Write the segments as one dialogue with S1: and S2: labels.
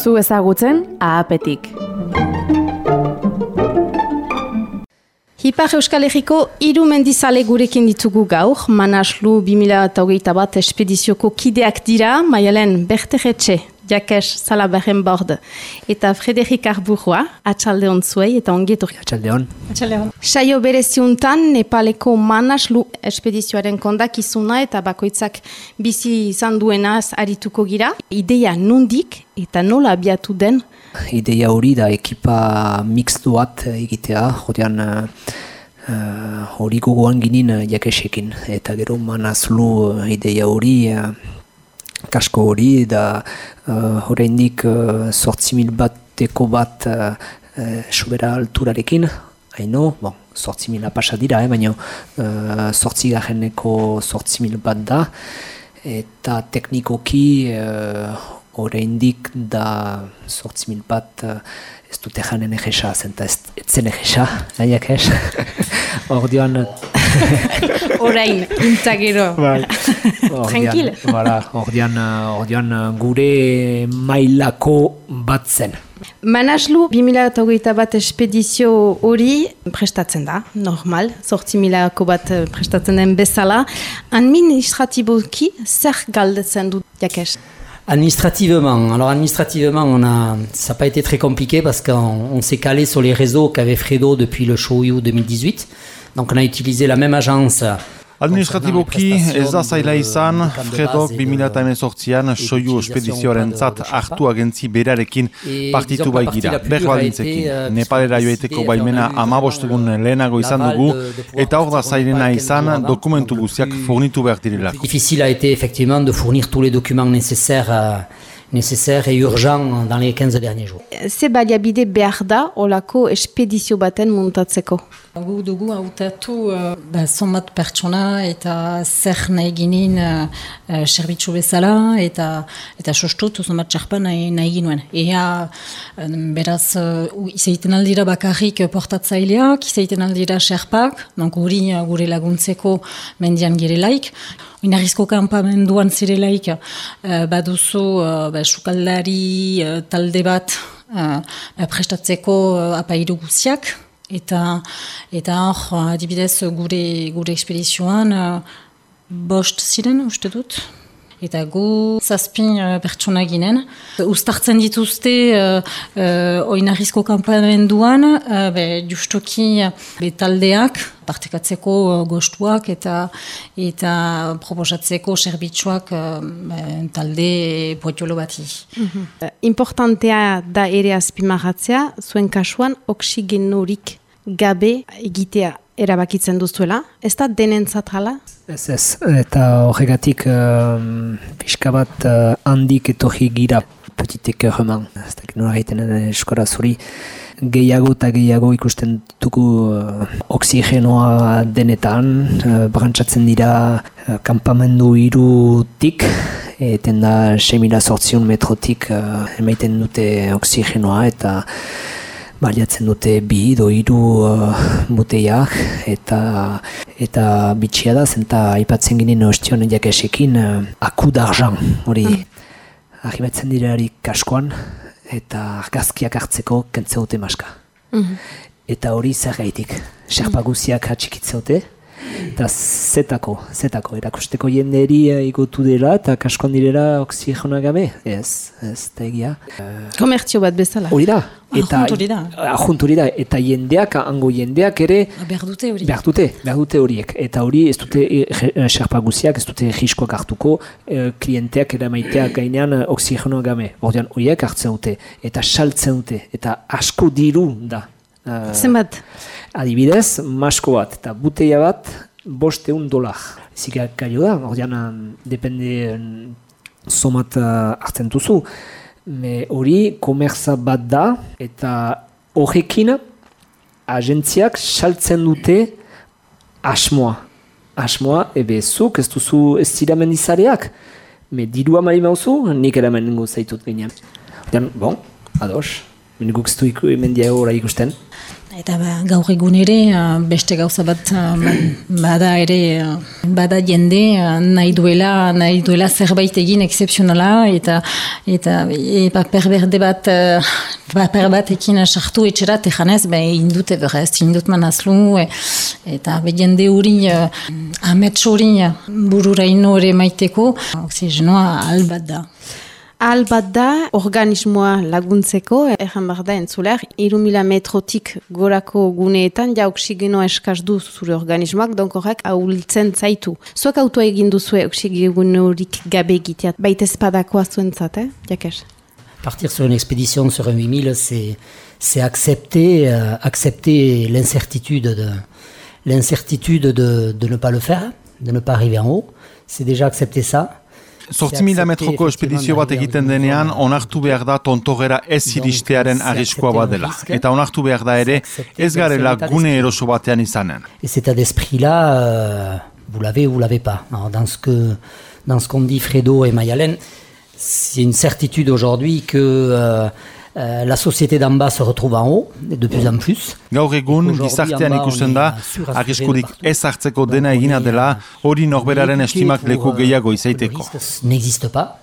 S1: Zu ezagutzen, ahapetik.
S2: Hipar Euskal Herriko hiru mendizale gurekin ditugu gaur, Manaslu 2008 bat espedizioko kideak dira, maialen Berteretxe, Jakes Salaberren bord, eta Frederik Arburua, atxaldeon zuei eta ongetur.
S3: Atxaldeon.
S4: Atxaldeon.
S2: Saio bereziuntan, Nepaleko Manaslu espedizioaren kondak izuna eta bakoitzak bizi izan duenaz arituko gira. Ideia nundik eta nola abiatu den
S3: Ideia hori da ekipa mixtu bat egitea, jodean hori uh, gogoan ginin uh, jakesekin. Eta gero manazlu uh, ideia hori, uh, kasko hori, da uh, horreindik uh, sortzi mil bateko bat uh, sobera alturarekin, haino, bon, sortzi mila pasa dira, eh, baina uh, sortzi gajeneko sortzi mil bat da, eta teknikoki uh, oraindik da sortzi mil bat uh, ez dute janen egesa, zenta ez zen egesa, nahiak ez? Ordean...
S2: Orain, intzagero.
S3: Bai.
S2: Tranquil.
S3: Ordean, ordean gure mailako bat zen.
S2: Manaslu 2008 bat espedizio hori prestatzen da, normal, sortzi milako bat prestatzen den bezala. Administratiboki zer galdetzen du jakes?
S4: Administrativement, alors administrativement, on a, ça n'a pas été très compliqué parce qu'on on, s'est calé sur les réseaux qu'avait Fredo depuis le Shouyu 2018. Donc on a utilisé la même agence
S5: Administratiboki ez da zaila izan, Fredok 2018an soiu espedizioaren zat hartu agentzi berarekin partitu bai gira, berbaldintzekin. Nepalera joeteko baimena amabostegun lehenago izan dugu, eta hor da zailena izan dokumentu guztiak fornitu behar direla.
S4: Difficile a été effectivement de fournir tous les documents nécessaires euh, nécessaire et urgent dans les 15 derniers jours.
S2: Ze baliabide behar da olako espedizio baten muntatzeko?
S6: Gu dugu hautatu uh, ba, zonbat pertsona eta zer nahi ginen uh, bezala eta eta sostut zonbat txarpa nahi, nahi ginuen. Ea um, beraz uh, izaiten aldira bakarrik portatzaileak, izaiten aldira serpak, guri uh, gure laguntzeko mendian girelaik. Oinarrizko kampamenduan zirelaik uh, baduzu uh, ba, sukaldari uh, talde bat uh, prestatzeko uh, apairu guziak, eta eta hor adibidez gure gure ekspedizioan uh, bost ziren uste dut eta gu zazpin uh, pertsona ginen. Uztartzen dituzte uh, uh, oinarrizko kampamenduan, uh, be, justoki be, taldeak, partekatzeko uh, gostuak eta eta proposatzeko zerbitzuak uh, talde poetiolo bati. Mm
S2: -hmm. Importantea da ere azpimarratzea, zuen kasuan oksigenorik gabe egitea erabakitzen duzuela, ez da denentzat hala?
S3: Ez ez, eta horregatik um, pixka bat uh, handik etorri gira petitek erreman. Ez da, nora gaiten eskora zuri, gehiago eta gehiago ikusten dugu uh, oksigenoa denetan, uh, brantzatzen dira uh, kampamendu irutik, eten da 6.000 metrotik uh, emaiten dute oksigenoa eta baliatzen dute bi edo hiru uh, buteiak eta eta bitxia da zenta aipatzen ginen ostion jakesekin uh, aku d'argent hori mm. arribatzen dirari kaskoan eta argazkiak hartzeko kentze dute maska. Mm Eta hori zer gaitik, serpa guziak hatxikitze Eta zetako, zetako, erakusteko jenderi igotu dela eta kaskoan direla oksigena gabe, ez, ez, da egia.
S2: Komertzio bat bezala.
S3: Hori da.
S6: Eta, da.
S3: Ajunturi da, eta jendeak, hango jendeak ere...
S6: Behar dute hori.
S3: Behar dute, behar dute horiek. Eta hori ez dute serpa guziak, ez dute jiskoak hartuko, e, klienteak eramaiteak gainean oksigenoa gabe. Ordean horiek hartzen dute, eta saltzen dute, eta asko diru da.
S2: Uh, Zenbat?
S3: Adibidez, masko bat eta buteia bat boste un dolar. Zikak gaio da, ordean depende somat uh, hartzen duzu. Hori komerza bat da eta horrekin agentziak saltzen dute asmoa. Asmoa, ebe zuk ez duzu ez zira mendizareak. Me dirua mali mauzu, nik eramen nengo zaitut ginean. Ordean, bon, ados Guk ztu iku emendia ikusten?
S6: Eta ba, gaur egun ere, uh, beste gauza bat ba, bada ere, uh, bada jende nahi duela, nahi duela zerbait egin excepzionala eta eta e, ba, perberde bat, ba, per bat ekin sartu etxera tejanez, ba, indut everest, indut manazlu, e, eta be jende hori, amets hori bururaino ere maiteko, oxigenoa albat da.
S2: Ahal bat da, organismoa laguntzeko, erran behar da entzuleak, irumila metrotik gorako guneetan, ja oksigenoa eskaz du zure organismoak, donk horrek ahultzen zaitu. Zuek auto egin duzue oksigenorik gabe egiteat, baita espadakoa zuentzat, eh? Jakes?
S4: Partir sur une expédition sur un 8000, c'est accepter, euh, accepter l'incertitude de, de, de ne pas le faire, de ne pas arriver en haut. C'est déjà accepter ça.
S5: Zortzi mila metroko espedizio bat egiten denean, onartu behar da tontogera ez iristearen arriskoa bat dela. Eta onartu behar da ere, ez garela gune eroso batean izanen.
S4: Et cet état d'esprit-là, euh, vous l'avez ou vous l'avez pas. Alors, dans ce que, dans ce qu'on dit Fredo et Mayalen, c'est une certitude aujourd'hui que euh, Euh, la société d'en bas se retrouve en haut, de plus en plus.
S5: Gaur egun, gizartean ikusten da, arriskurik ez hartzeko dena egina dela, hori norberaren estimak leku gehiago izaiteko.
S4: N'existe pas.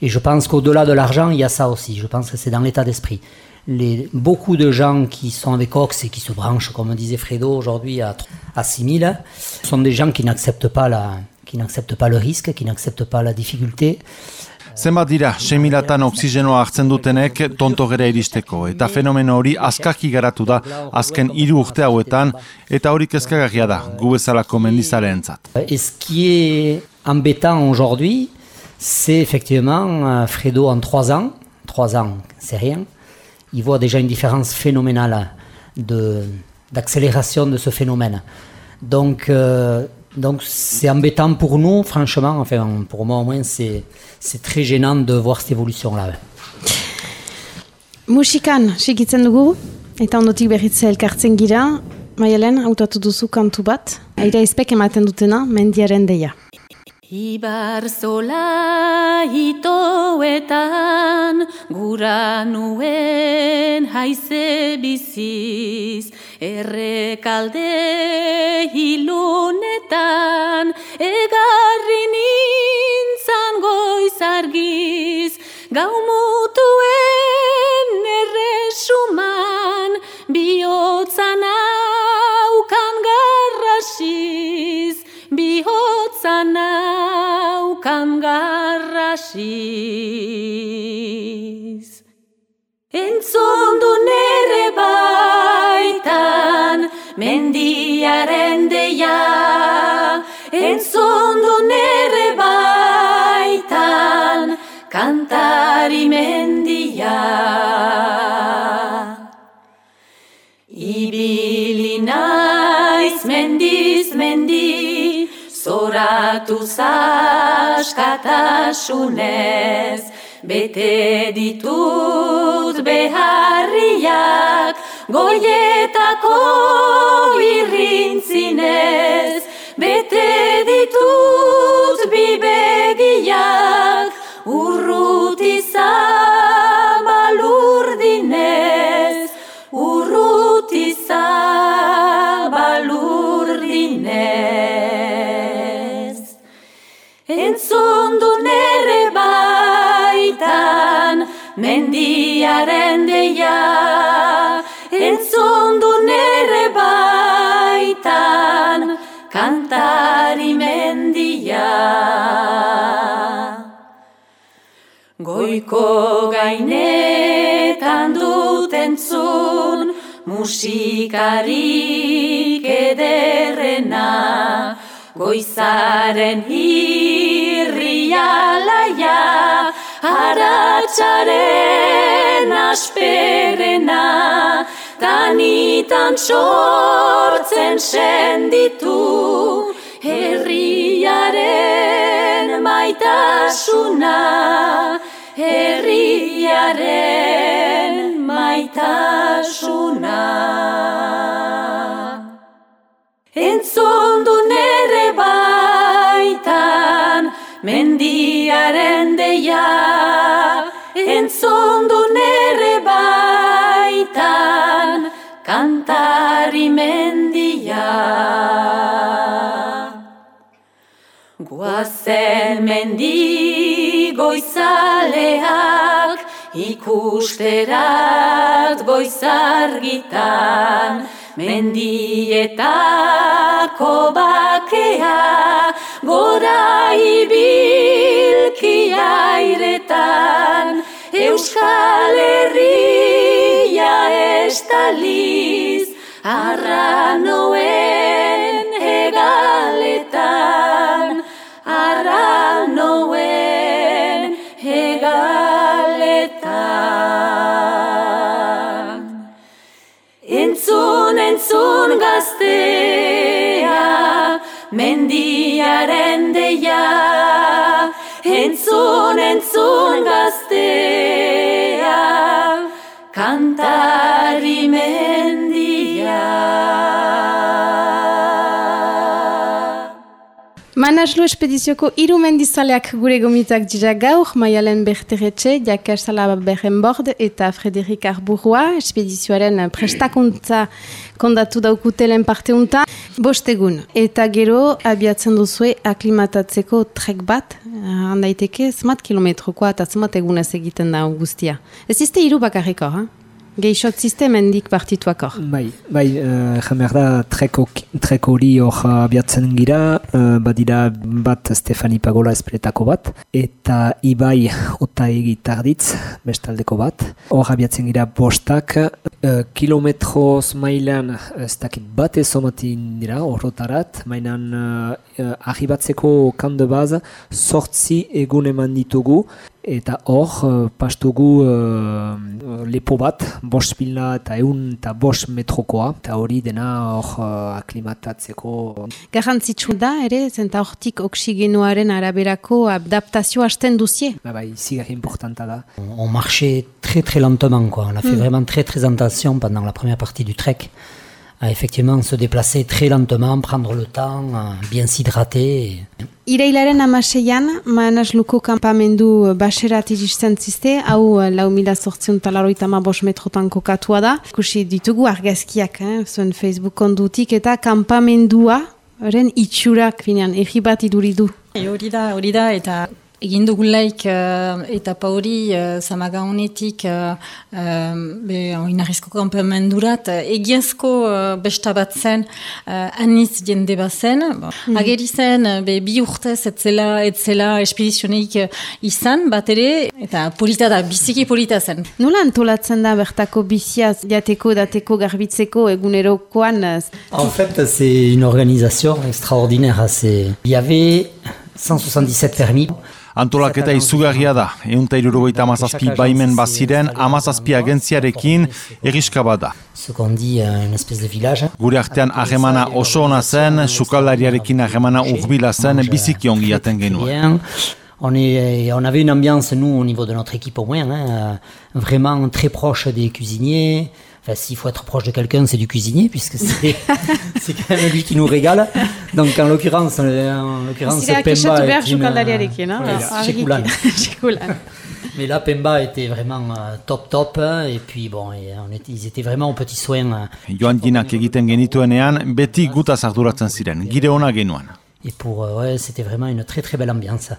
S4: Et je pense qu'au-delà de l'argent, il y a ça aussi. Je pense que c'est dans l'état d'esprit. Les, beaucoup de gens qui sont avec Ox et qui se branchent, comme disait Fredo, aujourd'hui à, à 6000, sont des gens qui n'acceptent pas, la, qui n'acceptent pas le risque, qui n'acceptent pas la difficulté.
S5: Zenbat dira, semilatan oksigenoa hartzen
S4: aujourd'hui, c'est effectivement euh, Fredo en 3 ans, 3 ans c'est rien, il voit déjà une différence phénoménale d'accélération de ce phénomène. Donc, euh, Donc c'est embêtant pour nous, franchement, enfin pour moi au moins, c'est très gênant de voir cette évolution-là.
S2: Musikan, sikitzen dugu, eta ondotik berritze elkartzen gira, Maialen, hautatu duzu kantu bat, aira izpek ematen dutena, mendiaren deia.
S7: Ibar zola itoetan, gura nuen haize biziz, errekalde hilunetan, egarri nintzan goizargiz, gau mutuen erresuman, bihotzan aukan garrasiz, bihotzan aukan garrasiz. Entzondu nere baitan, mendiaren deia, entzondu nere baitan, kantari mendia. Ibili naiz mendiz mendi, zoratu zaskatasunez, bete ditut beharriak goietako irrintzinez. Bete ditut mendiaren deia, entzondu nere baitan, kantari mendia. Goiko gainetan dut entzun, musikarik ederrena, goizaren hirrialaia, haratzaren asperena, tanitan sortzen senditu, herriaren maitasuna, herriaren maitasuna. Entzondu nere baitan, mendiaren deia, Entzondunere baitan kantari mendia. Guazen mendi goizaleak ikusterat goizargitan Mendietako bakea gora ibilki airetan. Euskal Herria estaliz arranoen egaletan arranoen egaletan Entzun, entzun gaztea, mendiaren deia.
S2: Manaslu espedizioko hiru mendizaleak gure gomitak dira gaur, Maialen Berteretxe, Jakas Salaba Berrenbord eta Frederik Arburua, espedizioaren prestakuntza kondatu daukutelen parteunta. Bostegun, eta gero abiatzen duzue aklimatatzeko trek bat, handaiteke, zmat kilometrokoa eta zmat egunez egiten da guztia. Ez izte hiru bakarriko, ha? Geixot sistemendik partituak hor.
S3: Bai, bai, uh, jamer da treko, treko hori hor abiatzen gira, uh, badira bat Stefani Pagola espretako bat, eta Ibai Ota egitarditz bestaldeko bat. Hor abiatzen gira bostak, uh, kilometroz mailan ez dakit bat ezomatin dira horrotarat, mainan uh, ahibatzeko kande baz, sortzi egun eman ditugu, eta hor uh, pastugu uh, lepo bat, bost pila eta eun eta bost metrokoa, eta hori dena hor uh, aklimatatzeko.
S2: Garrantzitsu da, ere, zenta hortik oksigenoaren araberako adaptazio hasten duzie?
S3: Ba, bai, zigarri importanta da.
S4: On, on marchait très très lentement, quoi. On a fait mm. vraiment très très attention pendant la première partie du trek. À effectivement se déplacer très lentement, prendre le temps, bien s'hydrater.
S2: Irailaren amaseian, Manasluko kampamendu baserat iristen ziste, hau lau mila sortzion talaroita ma bos metrotan kokatua da. Kusi ditugu argazkiak, eh, zuen Facebook kondutik, eta kampamendua, Ren itxurak, finean, egi bat iduridu.
S6: Hori da, hori da, eta egin dugulaik uh, eta pauri uh, zamaga honetik uh, uh, oinarrizko kampamendurat uh, egiazko uh, besta bat zen uh, aniz jende bat zen mm. ageri zen be, bi urtez etzela, etzela espedizioneik uh, izan bat ere eta polita da, biziki polita zen
S2: Nola antolatzen da bertako biziaz jateko, dateko, garbitzeko egunerokoan?
S4: En fait, c'est une organisation extraordinaire. Il y avait 177 permis.
S5: Antolaketa izugarria da, eunta irurogoita amazazpi baimen baziren, amazazpi agentziarekin egiska bada. Gure artean ahemana oso ona zen, sukaldariarekin ahemana urbila zen, biziki ongi aten genuen.
S4: On, est, on avait une ambiance, nous, au niveau de notre équipe au moins, hein, euh, vraiment très proche des cuisiniers, Enfin, s'il faut être proche de quelqu'un, c'est du cuisinier, puisque c'est quand même lui qui nous régale. Donc, en l'occurrence, en l'occurrence, Pemba est une... Mais là, Pemba était vraiment euh, top top, et puis bon, et on était, ils étaient vraiment au petit soin. Euh.
S5: Joan Ginak egiten genituenean, beti gutaz arduratzen ziren, gire ona genuan.
S4: Et pour, euh, ouais, c'était vraiment une très très belle ambiance.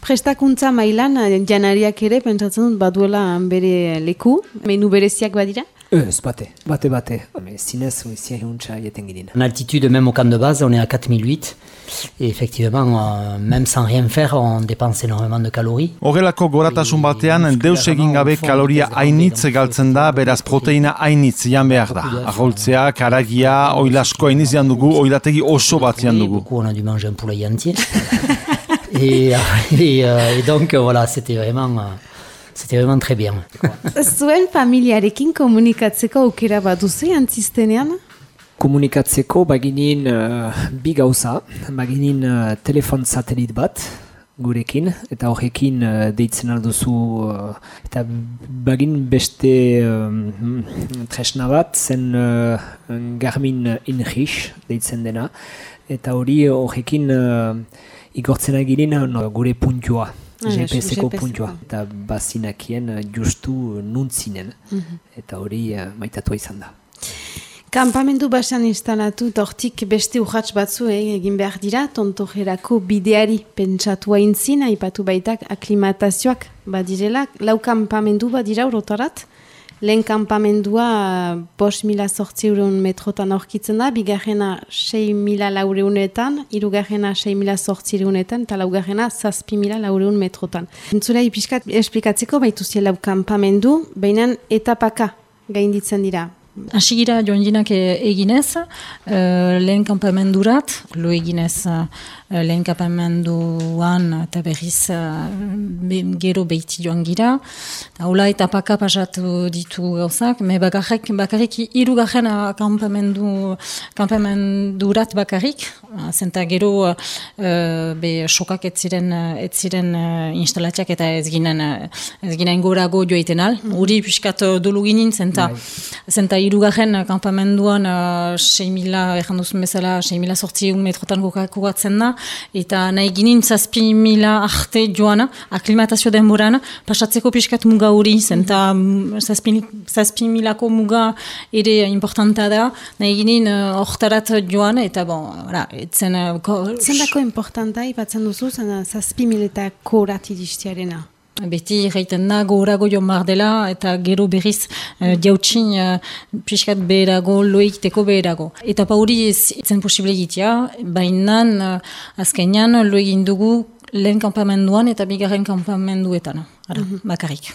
S2: Prestakuntza mailan, janariak ere, pentsatzen dut, baduela bere leku, menu bereziak badira?
S3: Ez, bate, bate, bate. Zinez, oizia eguntza jeten gidin.
S4: En altitude, même au camp de base, on est à 4008. Et effectivement, euh, même sans rien faire, on dépense énormément de calories.
S5: Horrelako goratasun batean, deus egin gabe kaloria hainitz galtzen da, beraz proteina hainitz jan behar da. Arroltzea, karagia, oilasko hainitz jan dugu, oilategi oso bat jan dugu.
S4: on a dû manger un poulet entier. et, et, euh, et donc, voilà, c'était vraiment... Euh, C'était vraiment très bien.
S2: Zuen familiarekin komunikatzeko aukera baduzu antzistenean?
S3: Komunikatzeko baginin uh, bi gauza, baginin uh, telefon satelit bat gurekin, eta horrekin uh, deitzen alduzu, uh, eta bagin beste um, tresna bat, zen uh, Garmin Inrich deitzen dena, eta hori horrekin uh, igortzen agirina no, gure puntua. GPS-eko puntua. Eta bazinakien justu nuntzinen. Mm -hmm. Eta hori uh, maitatua izan da.
S2: Kampamendu basan instalatu, tortik beste urratz batzu eh, egin behar dira, tontojerako bideari pentsatu haintzin, aipatu baitak aklimatazioak badirela, lau kampamendu badira urotarat, lehen kampamendua bos mila sortzi euron metrotan aurkitzen da, bigarrena 6 mila laureunetan, irugarrena 6 mila sortzi eurenetan, eta laugarrena zazpi mila laureun metrotan. Entzulea ipiskat esplikatzeko baitu lau kampamendu, behinan etapaka gainditzen dira.
S6: Asigira joan jinak eginez, uh, lehen kampamendurat, lo eginez uh, lehen kampamenduan eta berriz uh, be, gero behiti joan gira. Haula eta paka pasatu ditu gauzak, me bakarrik, bakarrik irugarren kampamendu, kampamendurat bakarrik, zenta gero be sokak ez ziren, ez ziren instalatiak eta ez ginen, ez ginen gorago joaiten al. Uri piskat dolu ginen, zenta, zenta irugarren kampamenduan uh, 6.000, erran duzun bezala, 6.000 sortzi metrotan gokatzen da, eta nahi ginen zazpi mila arte joana, aklimatazio denboran, pasatzeko piskat muga hori, zenta mm, zazpi milako muga ere importanta da, nahi ginen hortarat uh, joan, eta bon, ora, etzen... Uh,
S2: Zendako importanta, ipatzen duzu, zazpi miletako rati diztiarena?
S6: Beti reiten da gorago jo dela eta gero berriz uh, diautsin uh, piskat beherago, loikiteko beherago. Eta pa hori etzen posible egitea, baina uh, azkenean lo egin dugu lehen kampamenduan eta bigarren kampamenduetan, ara, mm -hmm. bakarrik.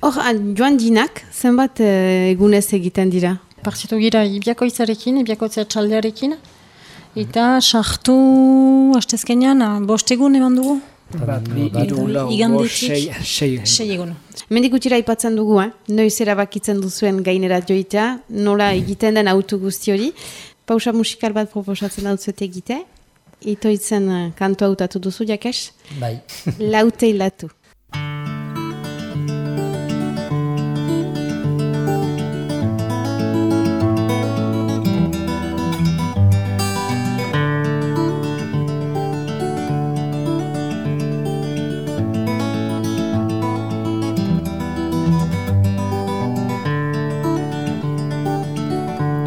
S2: Hor, joan dinak, zenbat egunez egiten dira?
S6: Partitu gira ibiakoitzarekin, ibiakoitza txaldearekin, eta sartu, hastezkenean, bost egun eman dugu.
S2: Sei egun. Mendik utira ipatzen dugu, eh? noiz erabakitzen duzuen gainera joitea, nola egiten den autu guzti hori. Pausa musikal bat proposatzen dut zuet egite. Itoitzen uh, kantu hautatu duzu, jakes?
S4: Bai.
S2: Laute hilatu.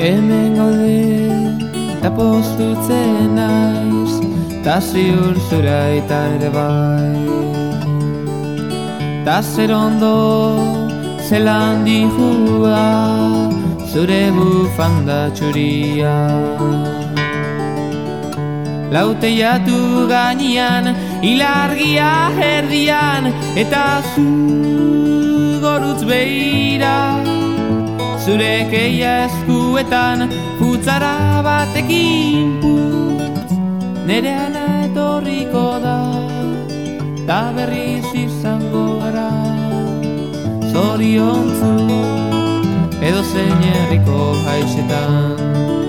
S8: Hemen gaude eta postutzen naiz Ta ziur zura eta ere bai. Ta zer ondo zelan dihua Zure bufanda txuria. Laute jatu gainian, ilargia herdian Eta zu gorutz behira Zure keia eskuetan futzara batekin putz. Nere ana etorriko da Ta berriz izango gara. Zoriontzu edo zein herriko haixetan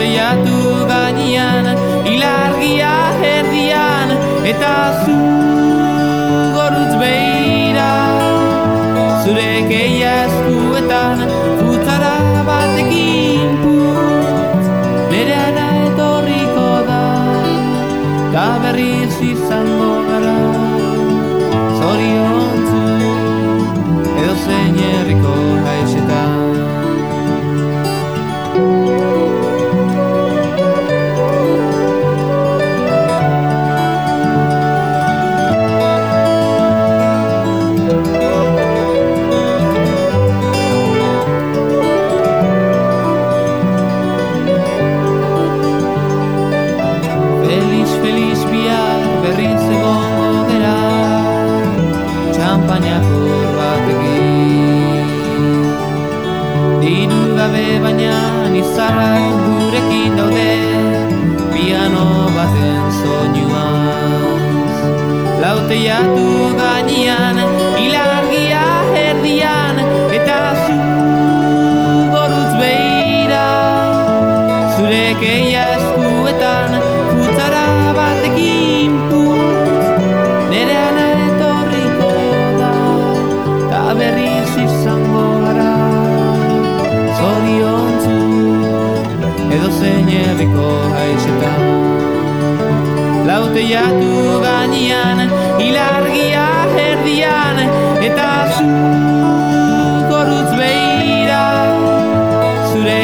S8: teiatu gainean Ilargia herdian eta zu gorutz behira. Zure keia eskuetan putzara batekin putz Nere etorriko da Gaberri Lauteiatu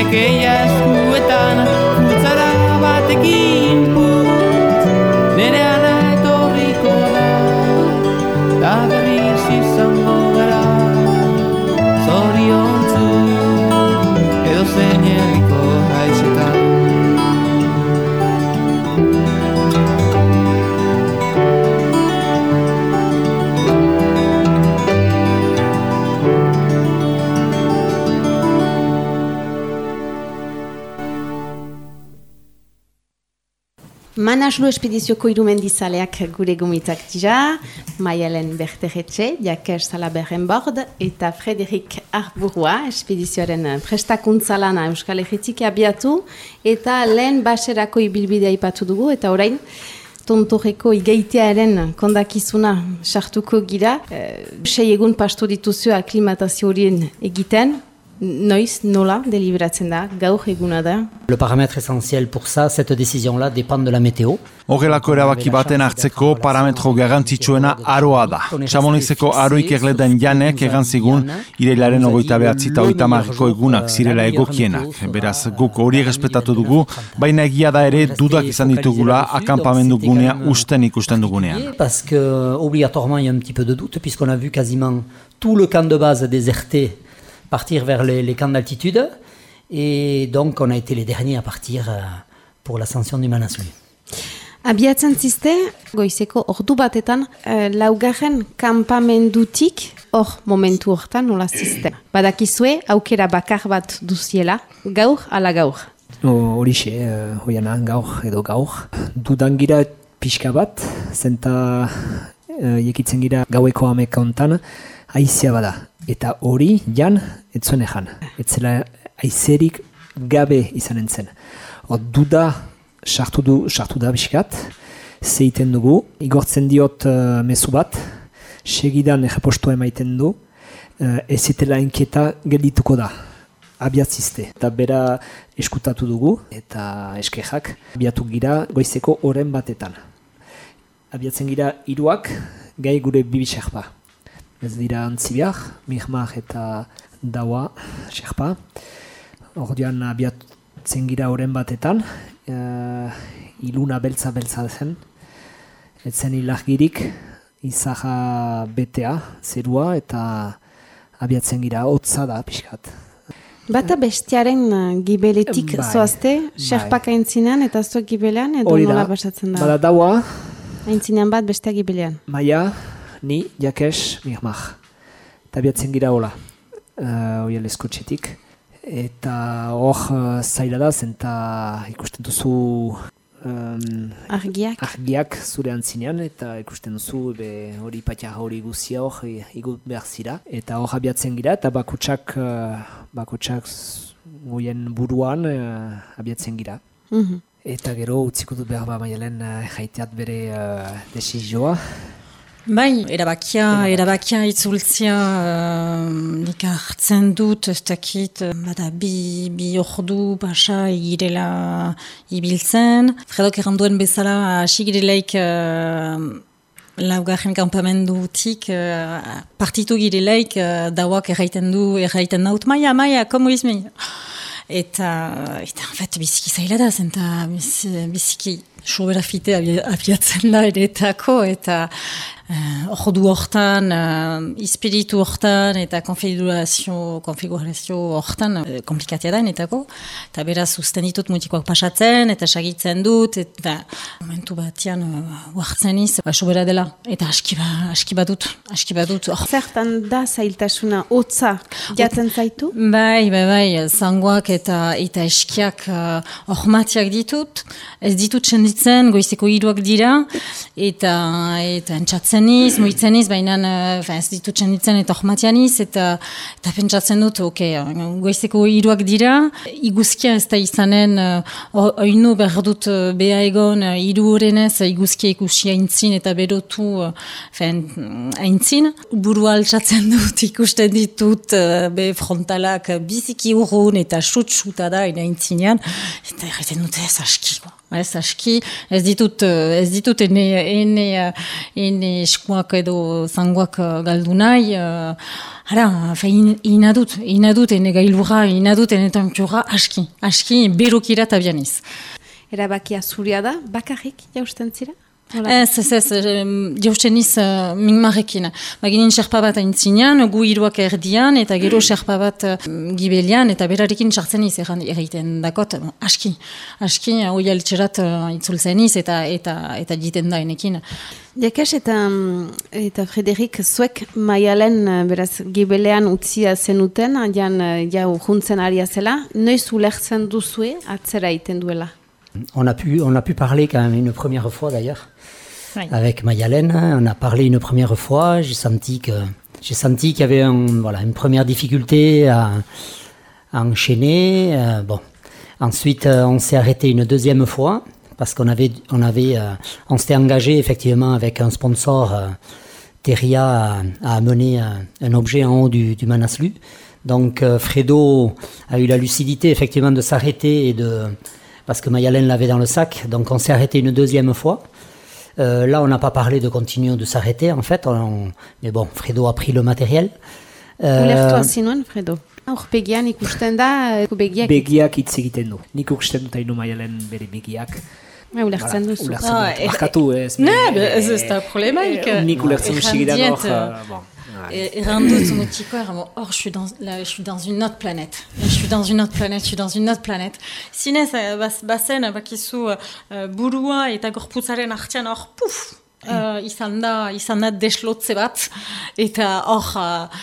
S8: Zure
S2: Manaslu espedizioko irumendizaleak gure gomitak dira, Maialen Berteretxe, Jakes Salaberren bord, eta Frederik Arburua, espedizioaren prestakuntza lana Euskal Egetik abiatu, eta lehen baserako ibilbidea ipatu dugu, eta orain, tontoreko igeitearen kondakizuna sartuko gira, e, sei egun pastu dituzio aklimatazio horien egiten, noiz, nola, deliberatzen da, gaur eguna da.
S4: Le paramètre essentiel pour ça, cette décision-là, dépend de la météo.
S5: Horrelako erabaki baten hartzeko parametro garrantzitsuena aroa da. Txamonizeko aroik erledan janek errantzigun ireilaren ogoita behatzi eta oita marriko egunak zirela egokienak. Beraz, guk hori respetatu dugu, baina egia da ere dudak izan ditugula akampamendu gunea usten ikusten dugunean.
S4: Parce que, obligatoirement, il y a un petit peu de doute, puisqu'on a vu quasiment tout le camp de base déserté partir vers les, les camps d'altitude. Et donc, on a été les derniers à partir euh, pour l'ascension du Manaslu.
S2: Abiatzen ziste, goizeko ordu batetan, eh, laugarren kampamendutik, hor momentu hortan nola ziste. Badakizue, aukera bakar bat duziela, gaur ala gaur?
S3: Horixe, uh, hoiana, gaur edo gaur. Dudan gira pixka bat, zenta uh, jekitzen gira gaueko ameka hontan, aizia bada. Eta hori, jan, etzuen ejan. Etzela aizerik gabe izanen zen. O, duda sartu, du, sartu da biskat, zeiten dugu, igortzen diot uh, mezu bat, segidan egepostua emaiten du, uh, ezitela enketa geldituko da, abiatzizte. Eta bera eskutatu dugu, eta eskejak, abiatu gira goizeko oren batetan. Abiatzen gira hiruak gai gure bibisak ba. Ez dira antzibiak, mihmak eta daua, sekpa. Ordean abiatzen gira oren batetan, uh, iluna beltza beltza zen, etzen hilaggirik, izaha betea, zerua, eta abiatzen gira hotza da pixkat.
S2: Bata bestiaren uh, gibeletik
S3: Bai,
S2: zoazte,
S3: bai.
S2: xerpak aintzinean eta zuek gibelean, edo
S3: Hori da.
S2: nola basatzen da?
S3: Bada daua,
S2: Aintzinean bat bestea gibelean.
S3: maia, ni, jakes, mihmak. Eta abiatzen gira hola, uh, oiel eskotxetik. Eta hor uh, zaila da, zenta ikusten duzu um,
S2: Argiak.
S3: argiak zure antzinean, eta ikusten duzu be, hori patia hori guzia hor e, igut behar zira. Eta hor abiatzen gira, eta bakotsak, uh, bakotsak z- goien buruan uh, abiatzen gira.
S2: Mhm.
S3: Eta gero utziko dut behar ba maialen uh, jaiteat bere uh, desizioa.
S6: Bai, erabakia, erabakia itzultzia uh, nik hartzen dut, ez dakit, eh, bada bi, bi ordu pasa girela ibiltzen. Fredok erranduen bezala, hasi girelaik uh, laugarren kampamendutik uh, partitu girelaik uh, dauak erraiten du, erraiten naut, maia, maia, komo izmi. Eta, eta, en fait, biziki zaila da, zenta biz, biziki sobera fite abi- abiatzen da eretako, eta uh, ordu hortan, uh, ispiritu hortan, eta konfigurazio, konfigurazio hortan, uh, komplikatia da enetako, eta beraz usten ditut mutikoak pasatzen, eta sagitzen dut, eta momentu batian uh, uartzen iz, ba, sobera dela, eta aski, ba, aski badut, aski badut, oh,
S2: Zertan da zailtasuna, hotza, jaten zaitu?
S6: Bai, bai, bai, zangoak eta eta eskiak uh, ditut, ez ditut senditzen mugitzen, goizeko hiruak dira, eta eta entzatzen iz, mugitzen iz, baina uh, ez ditut txenditzen eta hormatian iz, eta, eta pentsatzen dut, ok, goizeko hiruak dira, iguzkia ez da izanen, uh, oinu behar dut uh, beha egon, uh, hiru horrenez, iguzkia ikusi haintzin eta berotu uh, haintzin. Burua altsatzen dut ikusten ditut, uh, be frontalak biziki urrun eta xut-xuta da, haintzinean, eta erraten dute ez aski, ez aski, ez ditut, eh, ez ditut ene, ene, eh, ene eskuak edo zangoak eh, galdu nahi, ara, fe, in, inadut, inadut ene gailura, inadut ene tankura, aski, aski, berokira tabianiz.
S2: Erabakia zuria da, bakarrik jausten zira?
S6: Ez, ez, ez, jausten niz uh, mingmarrekin. Baginin xerpa bat aintzinean, gu hiruak erdian, eta gero xerpa bat uh, gibelian, eta berarekin sartzen niz erraiten dakot, aski, aski, hoi altxerat uh, itzultzen niz, eta, eta, eta jiten da enekin.
S2: Jakes eta, eta Frederik, zuek maialen, beraz, gibelean utzia zenuten, jan, jau juntzen aria zela, noiz ulertzen duzue, atzera iten duela?
S4: On a pu, on a pu parler quand même une première fois d'ailleurs avec Mayalène. On a parlé une première fois. J'ai senti que j'ai senti qu'il y avait une première difficulté à, enchaîner. Euh, bon, ensuite euh, on s'est arrêté une deuxième fois parce qu'on avait, on euh, s'était engagé effectivement avec un sponsor Teria à, amener un objet en haut du, du Manaslu. Donc Fredo a eu la lucidité effectivement de s'arrêter et de parce que Mayalène l'avait dans le sac. Donc on s'est arrêté une deuxième fois. Euh, là, on n'a pas parlé de continuer de s'arrêter, en fait. On, mais bon, Fredo a pris le matériel.
S2: Euh, Ulertua zinuen, Fredo? Aurpegian ikusten da, begiak...
S3: Begiak hitz egiten du. Nik ikusten dut hainu maialen bere begiak.
S2: Ulertzen duzu.
S3: Ulertzen duzu. Barkatu ez.
S6: Ne, ez ez da problemaik.
S3: Nik ulertzen sigidan hor...
S6: Et, et oh, je suis dans, là, je suis dans une autre planète. Je suis dans une autre planète, je suis dans une autre planète. Zinez, bazen, bakizu, uh, burua eta gorputzaren artean hor, puf, Uh, izan da, izan da deslotze bat, eta hor uh,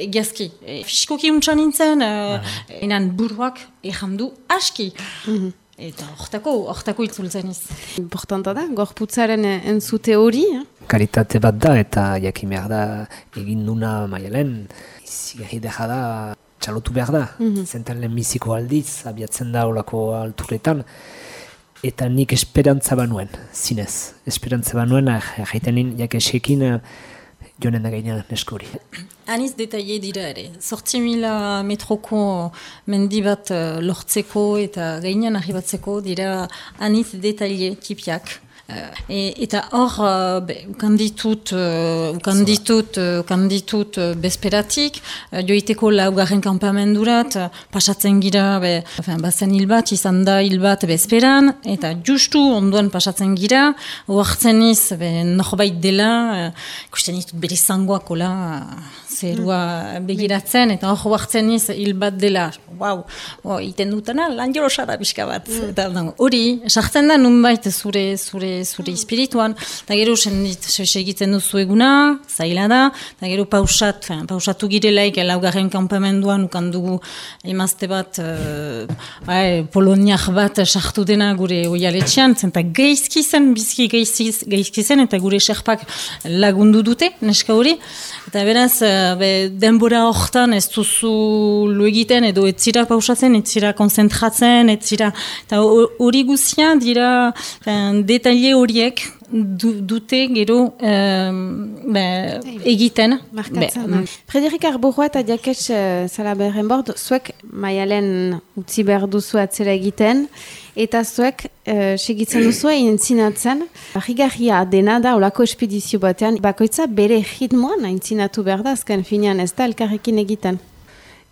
S6: egiazki. E, Fiskoki untsa nintzen, uh, enan buruak errandu aski. Mm -hmm. Eta hortako, hortako itzultzen iz.
S2: Importanta da, gorputzaren entzute hori. Eh?
S3: Karitate bat da eta jakin behar da egin duna maialen. Izi deja da txalotu behar da. Mm -hmm. Lehen biziko aldiz, abiatzen da olako alturetan. Eta nik esperantza banuen, zinez. Esperantza banuen, jaiten nin, jak esekin, joanen da gainean neskuri.
S6: Aniz detaile dira ere. Zortzi mila metroko mendi bat uh, lortzeko eta gainean arribatzeko dira aniz detaile tipiak. E, eta hor, uh, ukanditut, uh, ukanditut, uh, ukanditut uh, bezperatik, uh, joiteko laugarren kampamendurat, pasatzen gira, be, bazen hil bat, izan da hil bat bezperan, eta justu onduan pasatzen gira, oartzen iz, be, norbait dela, ikusten ditut bere zangoak ola, zerua begiratzen, eta hor oartzen iz, hil bat dela, wow, oh, iten dutena, lan jorosa da pixka bat. Mm. Eta hori, sartzen da nunbait zure, zure zure espirituan, eta gero egiten duzu eguna, zaila da, eta gero pausat, fin, pausatu girelaik laugarren kampamenduan ukandugu emazte bat, uh, poloniak bat sartu dena gure oialetxean, zenta geizki zen, bizki geizki zen, eta gure serpak lagundu dute, neska hori, eta beraz, be, denbora hortan ez duzu lu egiten, edo ez zira pausatzen, ez zira konzentratzen, ez zira, eta hori guzia dira, detaile horiek dute gero be, egiten.
S2: Markatzen. Frederik Arbojoa eta Jakes uh, Zala Berren Bord, zuek maialen utzi behar duzu atzera egiten, eta zuek uh, segitzen duzu egin zinatzen. Rigarria dena da, olako espedizio batean, bakoitza bere ritmoan aintzinatu behar da, azken finean ez da elkarrekin egiten?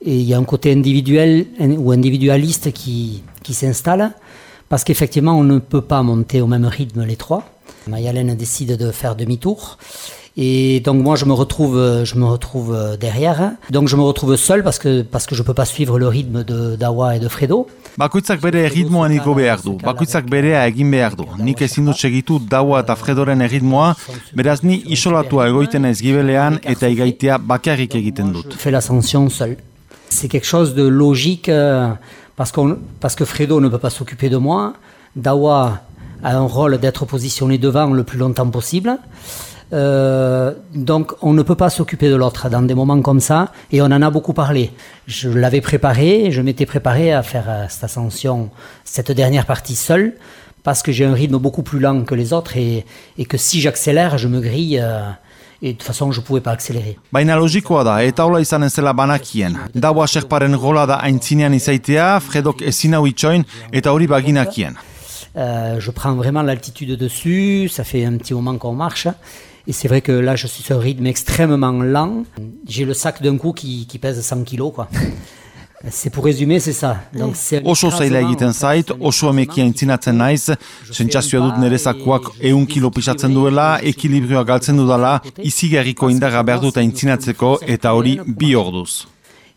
S4: Et il y a un côté individuel ou individualiste qui, qui s'installe. Parce qu'effectivement, on ne peut pas monter au même rythme les trois. Mayalen décide de faire demi-tour. Et donc moi je me retrouve je me retrouve derrière. Donc je me retrouve seul parce que parce que je peux pas suivre le rythme de Dawa et de Fredo.
S5: Bakoitzak bere erritmoan igo behar du, bakoitzak berea egin behar du. Nik ezin dut segitu Dawa eta Fredoren erritmoa, beraz ni isolatua egoiten ez gibelean eta igaitea bakarrik egiten dut.
S4: Fais l'ascension seul. C'est quelque chose de logique euh, parce, que Fredo ne peut pas s'occuper de moi. Dawa a un rôle d'être positionné devant le plus longtemps possible. Euh, donc on ne peut pas s'occuper de l'autre dans des moments comme ça et on en a beaucoup parlé. Je l'avais préparé, je m'étais préparé à faire euh, cette ascension, cette dernière partie seule parce que j'ai un rythme beaucoup plus lent que les autres et, et que si j'accélère, je me grille. Euh, et de toute façon, je pouvais pas accélérer.
S5: Baina logikoa da, eta hola izanen zela banakien. Daua serparen gola da aintzinean izaitea, Fredok ezin hau itxoin, eta hori baginakien.
S4: Euh, je prends vraiment l'altitude dessus, ça fait un petit moment qu'on marche. Et c'est vrai que là, je suis sur un rythme extrêmement lent. J'ai le sac d'un coup qui, qui pèse 100 kilos, quoi. C'est pour résumer, c'est ça. Donc, c'est
S5: Oso zaila egiten zait, oso emekia intzinatzen naiz, sentsazioa dut nerezakoak eun kilo pisatzen duela, ekilibrioa galtzen dudala, izigarriko indarra behar dut aintzinatzeko, eta hori bi orduz.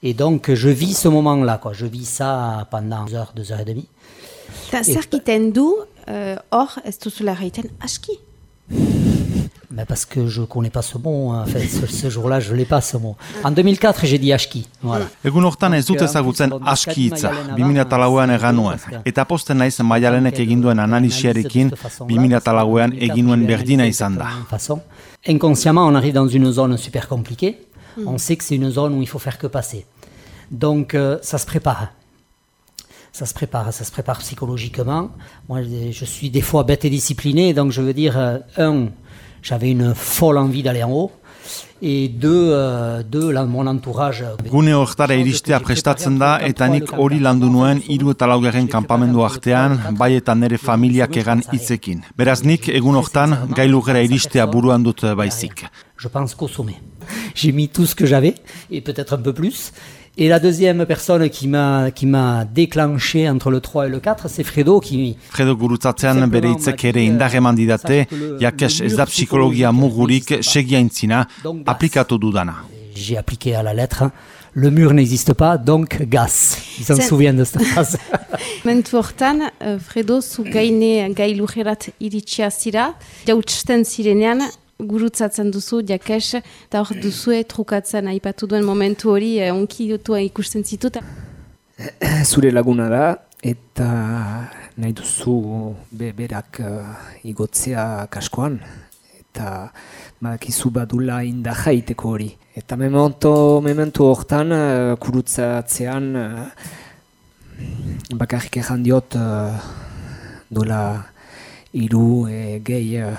S4: Et donc, je vis ce moment-là, quoi. Je vis ça pendant deux heures, deux heures et demie.
S2: Eta zer egiten du, eh, hor ez duzula egiten aski.
S4: Ben parce que je connais pas ce mot, hein. en fait, ce, ce jour-là, je l'ai pas ce mot. En 2004, j'ai dit ashki, voilà.
S5: Egun hortan ez dut ezagutzen aski hitza, 2008an egan nuen. Eta posten naiz maialenek eginduen analisiarekin, 2008an egin nuen berdina izan da.
S4: Inconsciemment, on arrive dans une zone super compliquée. On sait que c'est une zone où il faut faire que passer. Donc, euh, ça se prépare. Ça se prépare, ça se prépare psychologiquement. Moi, je suis des fois bête et discipliné, donc je veux dire, euh, un, j'avais une folle envie d'aller en haut. Et euh, deux là, mon entourage. euh,
S5: Gune hortara iristea prestatzen da, eta nik hori landu nuen hiru eta laugarren kanpamendu artean, bai eta nere familiak egan hitzekin. Beraz nik egun hortan gailugera iristea buruan dut baizik.
S4: Je pense qu'au sommet. J'ai mis tout ce que j'avais, et peut-être un peu plus. Et la deuxième personne qui m'a qui m'a déclenché entre le 3 et le 4, c'est Fredo qui
S5: Fredo gurutzatzean bere hitzek ere indar eman didate, jakes ez da psikologia mugurik segia intzina, aplikatu dudana.
S4: j'ai appliqué à la lettre. hein. Le mur n'existe pas, donc gas. Ils s'en souviennent de cette phrase.
S2: Mentu hortan, eh, Fredo, zu gaine gailujerat iritsia zira, jautsten zirenean, gurutzatzen duzu, jakes, eta hor duzue trukatzen aipatu duen momentu hori, eh, onki dutua ikusten zitut.
S3: zure laguna da, eta nahi duzu be, berak eh, igotzea kaskoan, eta badakizu badula inda jaiteko hori. Eta memento, memento hortan, uh, kurutzatzean, uh, bakarrik ejan diot, uh, dola iru e, gehi uh,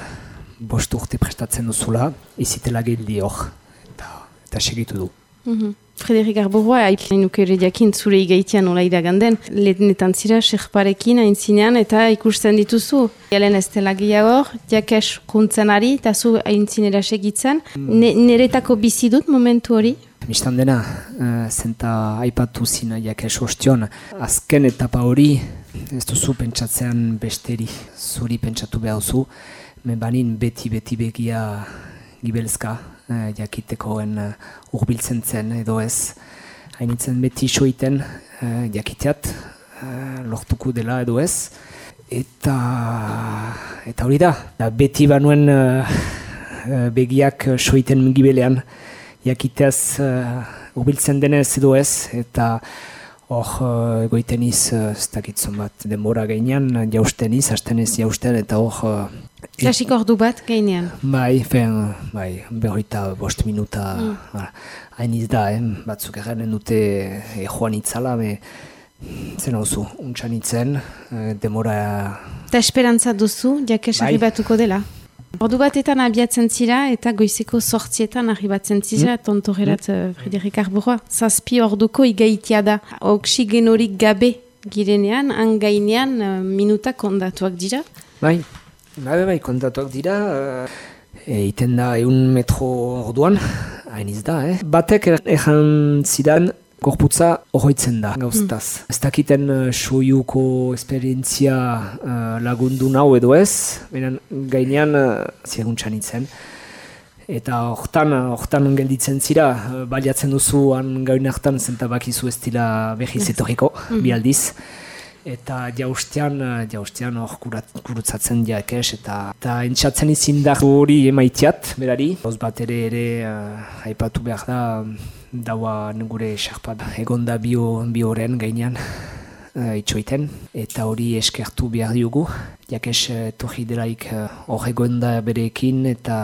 S3: bost urte prestatzen duzula, izitela geldi hor, eta, eta segitu du.
S2: Mhm. Frederik Arboboa, aipain nuke ere jakin zure igaitian nola iraganden. Lehenetan zira, serparekin aintzinean eta ikusten dituzu. Jalen ez dela gehiago, jakes kuntzen ari, eta zu aintzinera segitzen. Ne, neretako bizi dut momentu hori?
S3: Bistan dena, uh, zenta aipatu zina jakes ostion, azken etapa hori, ez duzu pentsatzean besteri, zuri pentsatu behar me banin beti-beti begia gibelzka, uh, jakitekoen uh, urbiltzen zen edo ez, hainitzen beti soiten uh, jakiteat, uh, lortuko dela edo ez, eta, eta hori da, da beti banuen uh, begiak soiten gibelean, jakiteaz uh, urbiltzen denez edo ez, eta hor uh, egoiten iz, uh, ez dakitzon bat, denbora gainean, jausten iz, hasten ez jausten, eta hor, uh,
S2: Klasik ordu bat gainean.
S3: bai, fen, bai, berroita bost minuta, mm. hain iz da, eh? batzuk erranen dute e, joan itzala, me, zen hauzu, untxan itzen, eh, demora
S2: Eta esperantza duzu, jakes
S3: Bai.
S2: arribatuko dela. Ordu batetan abiatzen zira eta goizeko sortzietan arribatzen zira, mm. tontogerat mm. Frederik Arboa. Zazpi orduko igaitia da. Oxigenorik gabe girenean, angainean eh, minutak ondatuak dira.
S3: Bai, bai, bai, kontatuak dira, e, iten da eun metro orduan, hain da, eh? Batek er- ejan zidan, gorputza horroitzen da, gauztaz. Ez dakiten uh, soiuko esperientzia uh, lagundu nau edo ez, benen gainean uh, ziaguntxan itzen. Eta hortan, hortan gelditzen zira, eh, baliatzen duzu han gain hartan zenta bakizu ez dila behiz etorriko, bi aldiz. Eta jaustean, eh, jaustean hor kurutzatzen jakes eta eta entxatzen izindar hori emaitiat, berari. Oz bat ere ere uh, aipatu behar da, daua gure sarpat egonda bio, bioren gainean. uh, itxoiten, eta hori eskertu behar diogu. Jakes uh, torri delaik horregoen da bereekin eta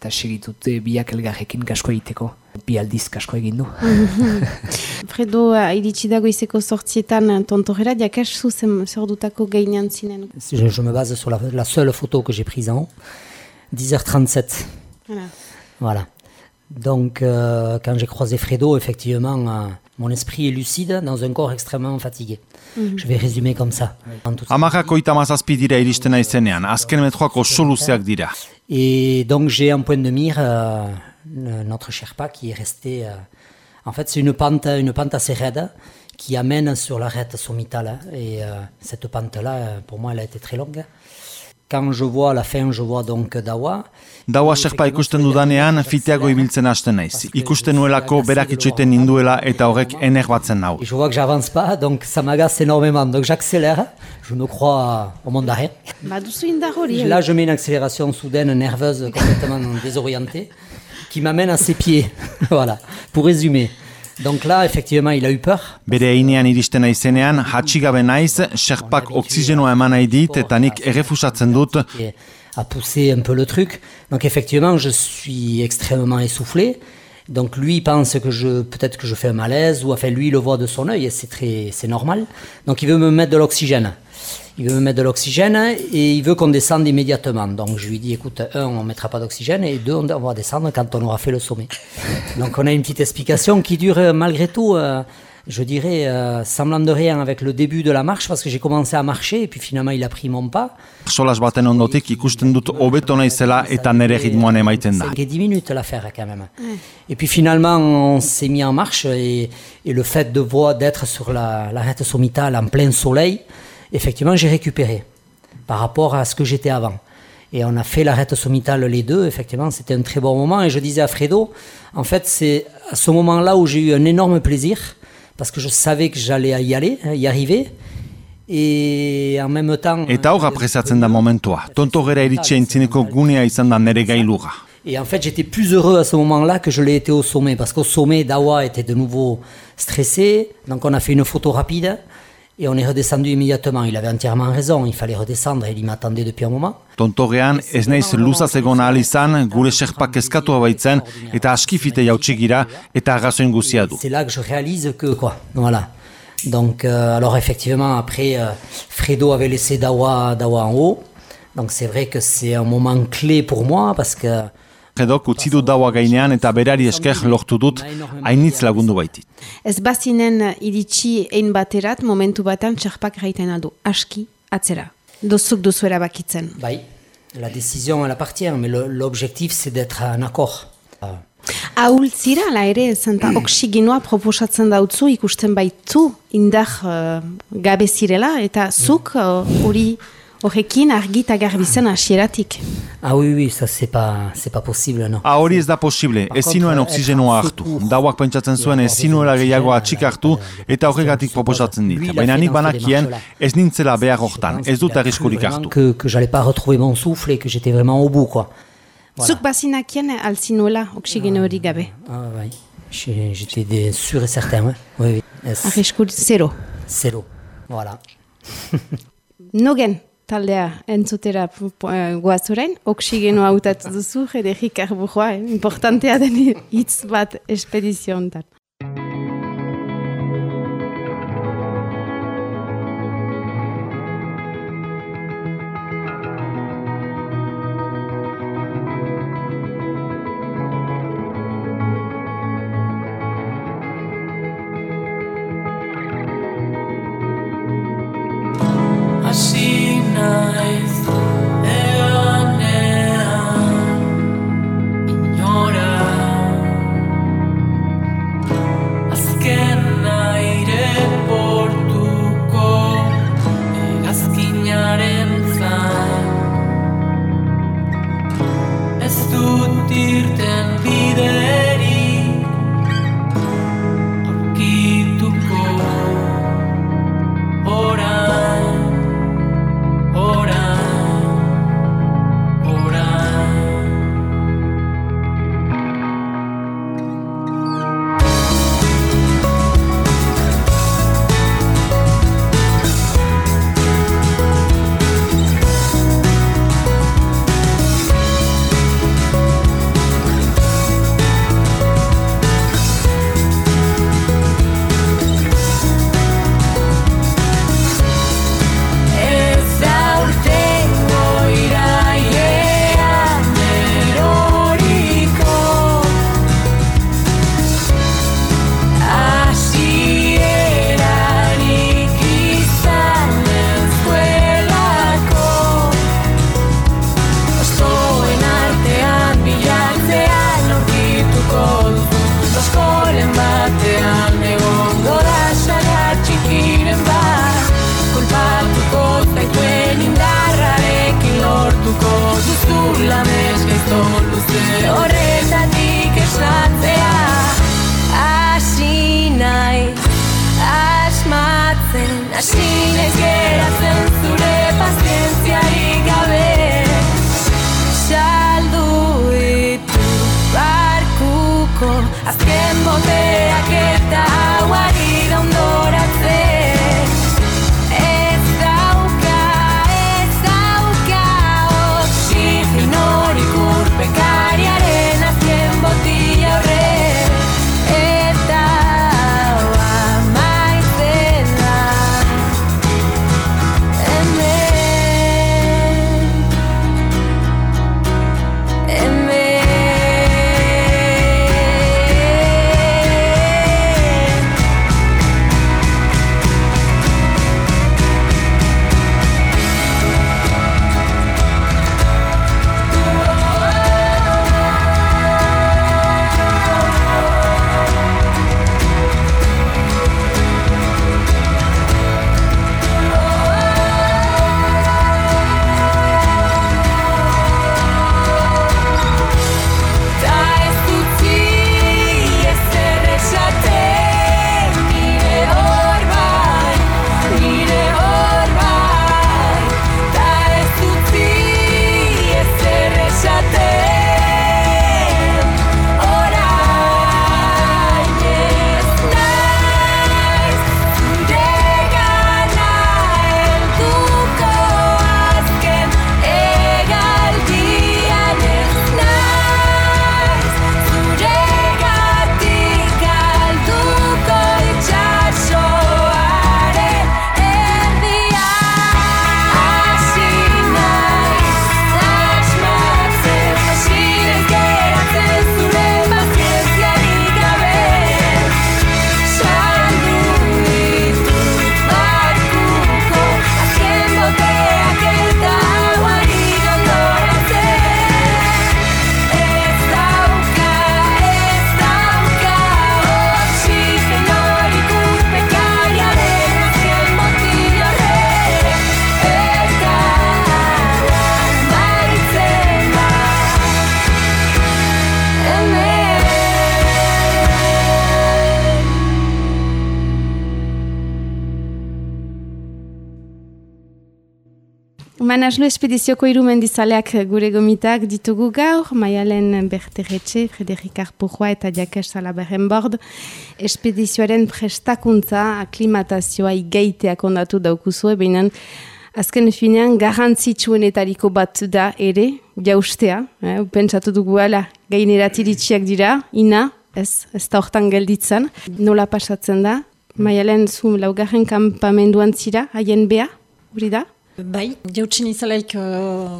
S3: eta segitute biak elgarrekin kasko egiteko. Bi aldiz kasko egin du.
S2: Fredo, iritsi dago izeko sortzietan tontorera, jakes zuzen zer dutako gainan zinen?
S4: Je, je me base sur la, la seule photo que j'ai prise en haut, 10h37. Voilà. voilà. Donc, euh, quand j'ai croisé Fredo, effectivement, euh, mon esprit est lucide dans un corps extrêmement fatigué. Mm -hmm. Je vais résumer comme ça.
S5: Dira iristen aizenean, azken dira.
S4: Et donc j'ai un point de mire, euh, notre Sherpa qui est resté... Euh, en fait, c'est une pente, une pente assez raide qui amène sur l'arête sommitale. Et euh, cette pente-là, pour moi, elle a été très longue. Quand je vois la fin, je vois donc Dawa.
S5: Dawa Sherpa ikusten dudanean, fiteago ibiltzen hasten naiz. Ikusten nuelako berak itxoiten ninduela eta horrek ener batzen nau.
S4: Je vois que j'avance pas, donc ça m'agace énormément. Donc j'accélère, je me crois au monde d'arrêt. Là, je mets une accélération soudaine, nerveuse, complètement désorientée, qui m'amène à ses pieds. voilà, pour résumer. Donc là, effectivement, il a eu peur.
S5: Bere einean iristen naizenean, hatxigabe naiz, Sherpak oxigenoa eman nahi dit eta nik errefusatzen dut.
S4: A poussé un peu le truc. Donc effectivement, je suis extrêmement essoufflé. Donc lui il pense que je peut-être que je fais un malaise ou enfin lui il le voit de son œil et c'est très c'est normal. Donc il veut me mettre de l'oxygène. Il veut me mettre de l'oxygène et il veut qu'on descende immédiatement. Donc je lui dis, écoute, un, on ne mettra pas d'oxygène et deux, on va descendre quand on aura fait le sommet. Donc on a une petite explication qui dure euh, malgré tout, euh, je dirais, euh, semblant de rien avec le début de la marche parce que j'ai commencé à marcher et puis finalement il a pris mon pas.
S5: Solas baten ondotik ikusten dut hobeto naizela eta nere ritmoan emaiten da.
S4: 5 et 10 minutes l'affaire quand même. Et puis finalement on s'est mis en marche et, et le fait de voir d'être sur la, la rête sommitale en plein soleil, effectivement, j'ai récupéré par rapport à ce que j'étais avant. Et on a fait l'arrête sommitale les deux, effectivement, c'était un très bon moment. Et je disais à Fredo, en fait, c'est à ce moment-là où j'ai eu un énorme plaisir, parce que je savais que j'allais y aller, y arriver. Et en même temps...
S5: Eta hor apresatzen da momentua. Tonto gera iritxe intzineko gunea izan da nere gailura.
S4: Et en fait, j'étais plus heureux à ce moment-là que je l'ai été au sommet, parce qu'au sommet, Dawa était de nouveau stressé. Donc on a fait une photo rapide. Et on est redescendu immédiatement. Il avait entièrement raison, il fallait redescendre il m'attendait depuis un moment.
S5: Tontorrean ez naiz ahal izan, gure serpak eskatua baitzen, eta askifite eta arrazoin guzia du.
S4: C'est là que je réalise que, quoi, voilà. Donc, euh, alors effectivement, après, euh, Fredo avait laissé Dawa, Dawa en haut. Donc c'est vrai que c'est un moment clé pour moi, parce que...
S5: Fredok utzi du daua gainean eta berari esker lortu dut hainitz lagundu baitit.
S2: Ez bazinen iritsi ein baterat momentu batan txarpak gaiten aldu, aski atzera. Dozuk duzu erabakitzen.
S4: Bai, la décision elle appartient, mais l'objectif c'est d'être en accord.
S2: Ahul zira, la ere, zenta oksigenoa proposatzen dautzu, ikusten baitu indar uh, gabe zirela, eta zuk hori... Uh, Horrekin argi eta garbi zen hasieratik.
S4: Ah oui, oui, ça c'est pas, c'est pas possible, non.
S5: Ah hori ez da posible, ez zinuen oksigenoa hartu. Dauak pentsatzen zuen ez zinuela gehiago atxik hartu eta horregatik proposatzen dit. Baina nik banakien ez nintzela behar hortan, ez dut arriskurik hartu.
S4: Que, que j'allais pas retrouver mon souffle et que j'étais vraiment au bout, quoi.
S2: Voilà. Zuk bazinakien alzinuela oksigeno hori gabe?
S4: Ah, bai. J'étais sûr et certain, oui. oui.
S2: Arriskur zero.
S4: Zero, voilà.
S2: Nogen, taldea entzutera guazurain, oksigenoa hautatu duzu, jede jikar bujoa, eh? importantea den hitz bat espediziontan. Manaslu espedizioko irumendizaleak gure gomitak ditugu gaur, Maialen Berterretxe, Frederik Arpujua eta Jakes Salaberren bord, espedizioaren prestakuntza, aklimatazioa igaiteak ondatu daukuzue, behinan azken finean garrantzitsuenetariko bat da ere, jaustea, eh, pentsatu dugu ala, gaineratiritsiak dira, ina, ez, ez da hortan gelditzen, nola pasatzen da, Maialen zu laugarren kampamenduan zira, haien bea, hori da?
S6: Bai, jautsin izalaik uh,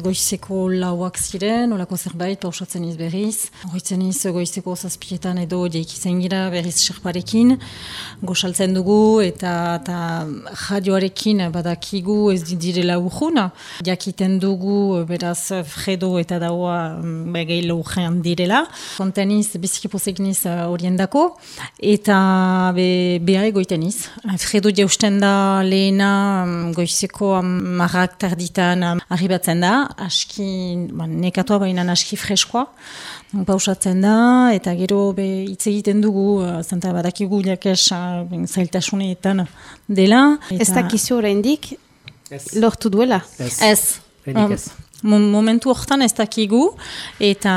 S6: goizeko lauak ziren, olako zerbait, pausatzen iz berriz. Hoitzen iz goizeko zazpietan edo jaik izan gira berriz serparekin. Gosaltzen dugu eta, eta jadioarekin badakigu ez direla urjun. Jakiten dugu beraz Fredo eta daua mm, begei lurrean direla. Konten iz biziki posekin iz oriendako. Eta be, behar egoiten iz. Fredo jausten da lehena mm, goizeko marrak tarditan arribatzen da, aski, ba, nekatoa baina aski freskoa, pausatzen da, eta gero be hitz egiten dugu, zenta badakigu jakes zailtasuneetan dela.
S2: Eta... Ez dakizu oraindik lortu duela?
S6: Ez. Ez. ez momentu hortan ez dakigu, eta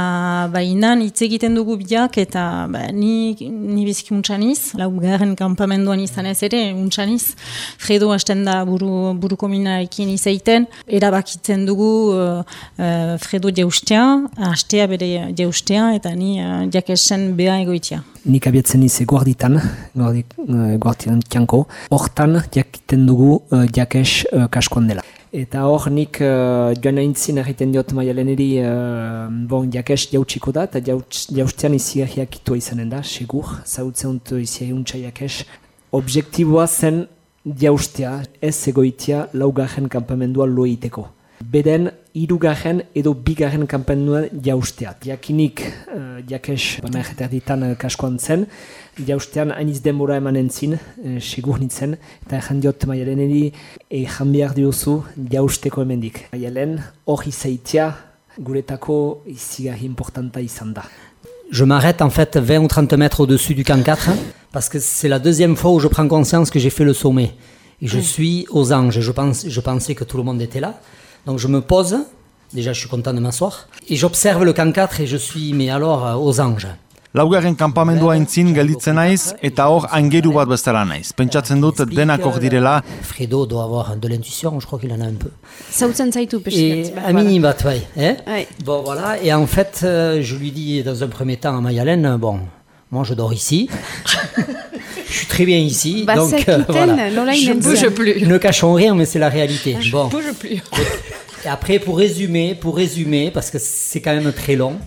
S6: bainan hitz egiten dugu biak, eta ba, ni, ni bizki untxaniz, lau garen kampamenduan izan ez ere, untxaniz, Fredo hasten da buru, buruko minarekin izaiten, erabakitzen dugu uh, uh, Fredo jaustea, hastea bere jaustea, eta ni uh, jakesen beha egoitia.
S3: Nik abiatzen ize guarditan, guarditan tianko, hortan jakiten dugu uh, jakes uh, kaskoan dela. Eta hor nik uh, joan aintzin egiten diot maialeneri uh, bon, jakes jautsiko da, eta jaustean izi egiak itua izanen da, segur, zautzen dut izi eguntza jakes. Objektiboa zen jaustea, ez egoitia laugarren kampamendua loiteko beden irugarren edo bigarren kampanua jaustea. Jakinik, uh, jakes, bana egeter ditan uh, kaskoan zen, jaustean hainiz denbora eman entzin, sigur nintzen, eta egin diot maialen eri, egin behar diozu jausteko emendik. Maialen, hori zaitia, guretako izigarri importanta izan da.
S4: Je m'arrête en fait 20 ou 30 mètres au-dessus du camp 4 parce que c'est la deuxième fois où je prends conscience que j'ai fait le sommet. Et je suis aux anges. Je, pense, je pensais que tout le monde était là. Donc je me pose, déjà je suis content de m'asseoir, et j'observe le camp 4 et je suis, mais alors, aux anges.
S5: Laugarren kampamendua entzin gelditzen naiz eta hor angeru bat bestela naiz. Pentsatzen dut denak hor direla.
S4: Fredo doit avoir de l'intuition, je crois qu'il en a un peu.
S2: Zautzen zaitu
S4: Et Amini bat, bai. Eh? Bon, voilà. Et en fait, euh, je lui dis dans un premier temps à Mayalen, bon, moi je dors ici. je suis très bien ici.
S2: Bah, donc, euh, voilà. Je
S6: bouge plus.
S4: Ne cachons rien, mais c'est la réalité.
S6: Je bon. bouge plus.
S4: Et après, pour résumer, pour résumer, parce que c'est quand même très long,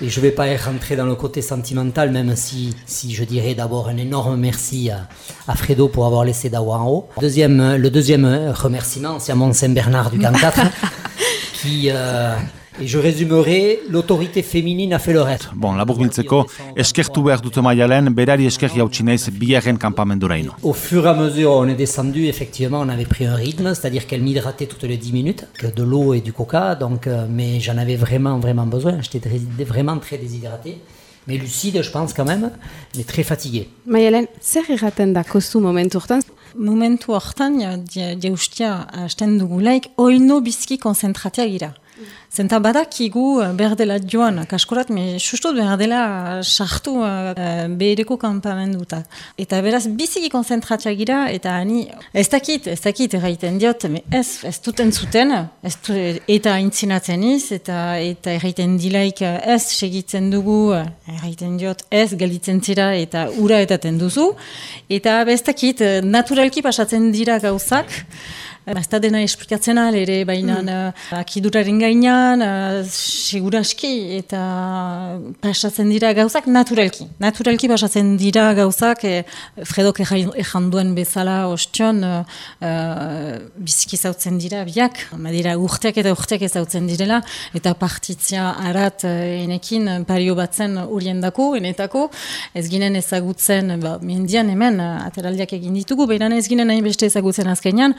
S4: et je ne vais pas rentrer dans le côté sentimental, même si, si je dirais d'abord un énorme merci à, à, Fredo pour avoir laissé Dawa en haut. Deuxième, le deuxième remerciement, c'est à Mont Saint-Bernard du Camp 4, qui, euh, Et je résumerai, l'autorité féminine a fait le reste.
S5: Bon, laburbiltzeko, eskertu behar dute maialen, berari esker jautsi naiz bigarren kampamenduraino.
S4: Au fur et à mesure, on est descendu, effectivement, on avait pris un rythme, c'est-à-dire qu'elle m'hydratait toutes les 10 minutes, que de l'eau et du coca, donc, euh, mais j'en avais vraiment, vraiment besoin, j'étais vraiment très déshydraté. Mais lucide, je pense quand même, mais très fatigué.
S2: Maialen, zer irraten da kostu momentu hortan?
S6: Momentu hortan, jaustia, hasten dugulaik, oino bizki konzentratia gira. Zenta badakigu eh, behar dela joan, kaskorat, me sustut behar dela sartu uh, behereko kampamenduta. Eta beraz, biziki konzentratzea gira, eta ani, ez dakit, ez dakit, erraiten diot, me ez, ez duten zuten, ez du, eta intzinatzen iz, eta, eta erraiten dilaik ez segitzen dugu, erraiten diot, ez gelditzen zira, eta ura eta duzu, eta ez dakit, naturalki pasatzen dira gauzak, Ez da dena esplikatzen ere, baina mm. akiduraren gainean, seguraski, eta pasatzen dira gauzak naturalki. Naturalki pasatzen dira gauzak, e, Fredok ezan duen bezala ostion, e, biziki zautzen dira biak, dira urteak eta urteak ezautzen direla, eta partitzia arat enekin pario batzen uriendako, enetako, ez ginen ezagutzen, ba, mendian hemen, ateraldiak egin ditugu, baina ez ginen nahi beste ezagutzen azkenean,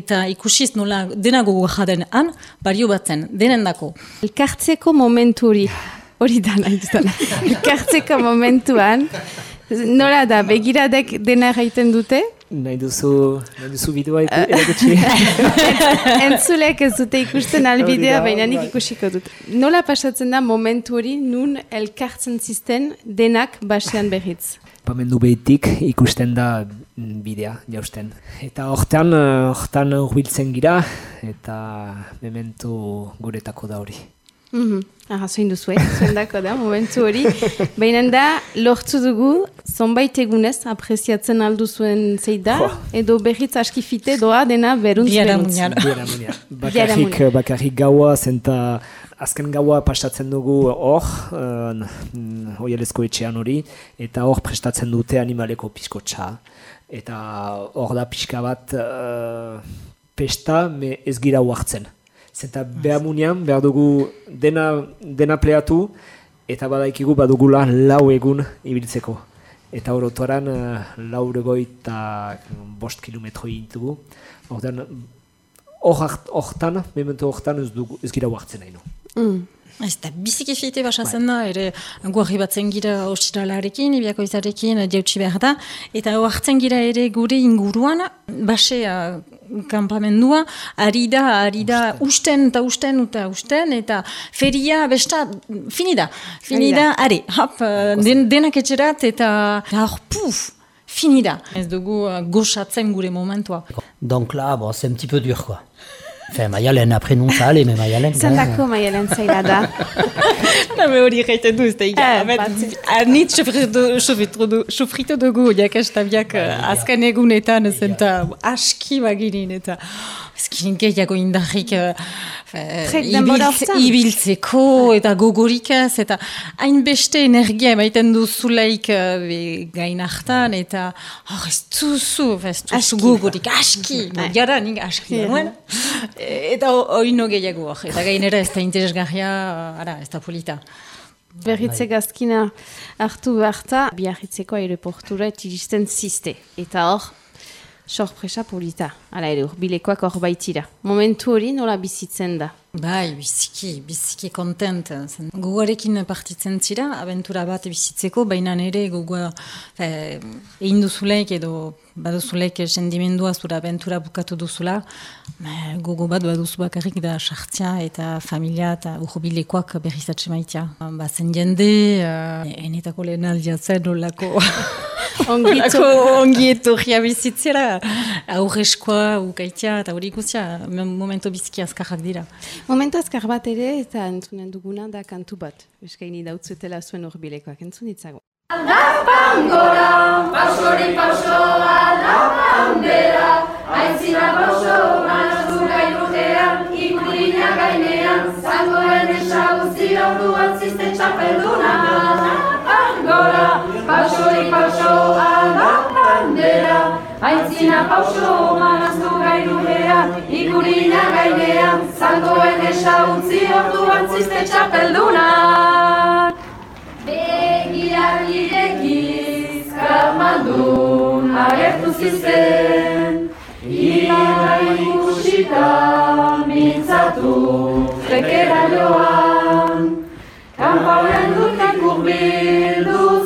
S6: eta ikusiz nola dena gogo jaden han, bario batzen, denen dako.
S2: Elkartzeko momentu hori, hori da nahi dutana, elkartzeko momentuan, nola da, begiradek dena gaiten dute,
S3: Nahi duzu, nahi duzu bidua erakutsi?
S2: Entzulek ez dute ikusten albidea, baina nik ikusiko dut. Nola pasatzen da momentu hori nun elkartzen zisten denak basean berriz?
S3: Pamendu behitik ikusten da bidea, jausten. Eta hortan, hortan urbiltzen gira, eta memento guretako da hori.
S2: Mm -hmm. Aha, zoin duzu, eh? da, momentu hori. Baina da, lortzu dugu, zonbait egunez, apreziatzen aldu zuen zeida, edo berriz aski fite doa dena beruntz beruntz.
S3: Biara. Bakarrik, bakarrik gaua, zenta azken gaua pasatzen dugu hor, uh, oielezko etxean hori, eta hor prestatzen dute animaleko piskotxa. Eta hor da pixka bat uh, pesta, me ez gira huartzen. Zenta behar munean, behar dugu dena, dena pleatu, eta badaikigu badugula lau egun ibiltzeko. Eta horotoran uh, lau eta bost kilometro intugu. Hortan, hortan, mementu hortan ez, dugu, ez gira huartzen nahi
S6: Mm. Ez da, biziki fite basatzen da, ere guarri batzen gira ostiralarekin, ibiako izarekin, jautsi behar da, eta hartzen gira ere gure inguruan, basea kampamendua, ari da, ari da, usten eta usten eta usten, eta feria besta, finida, finida, are, hop, den, denak etxerat, eta hor, puf, finida. Ez dugu uh, goxatzen gure momentua.
S4: Donc là, bon, c'est un petit peu dur, quoi. Enfin, Maialen, après non ça allait, mais Maialen...
S2: Zendako Maialen zaila da.
S6: Nabe hori gaiten du, ez da ika. Anit sofrito dugu, jakastabiak azken egunetan, zenta aski baginin, eta ezkinin gehiago indarrik ibiltzeko eta gogorikaz, eta hainbeste energia emaiten du zulaik gain hartan, eta oh, ez duzu, ez duzu gogorik, aski, jara nik aski, eta oino gehiago, eta gainera ez da interesgarria, ara, ez da polita.
S2: Berritze gazkina hartu beharta, biarritzeko aeroportura etiristen ziste. Eta hor, sorpresa polita. Hala ere, bilekoak hor baitira. Momentu hori nola bizitzen da?
S6: Bai, biziki, biziki kontent. Gogoarekin partitzen zira, abentura bat bizitzeko, baina nire gogoa eh, egin duzuleik edo baduzuleik sendimendua zura abentura bukatu duzula, gogo bat baduzu bakarrik da sartzia eta familia eta urbilekoak berrizatxe maitea. Bazen jende, uh, enetako lehen aldiatzen olako... ongi etorria bizitzera, aurreskoa, ukaitia eta hori ikustia, momento biziki azkarrak dira.
S2: Momentu azkar bat ere eta entzunen duguna da kantu bat. Eskaini dautzuetela zuen horbilekoak entzun ditzago.
S7: Aldapan gora, pausori pausoa, aldapan bera, aitzina pauso, manaztu gainutean, ikurina gainean, zangoen esaguzti orduan ziste txapelduna. Aldapan gora, pausori pausoa, aldapan bera, Aitzina pauso manaztu gainudean, ikurina gainean, zangoen esagutzi orduan ziste txapeldunak. Begiak irekiz, kalmandun agertu zizten, Ira ikusita mintzatu frekera joan, Kampauren dutik urbildu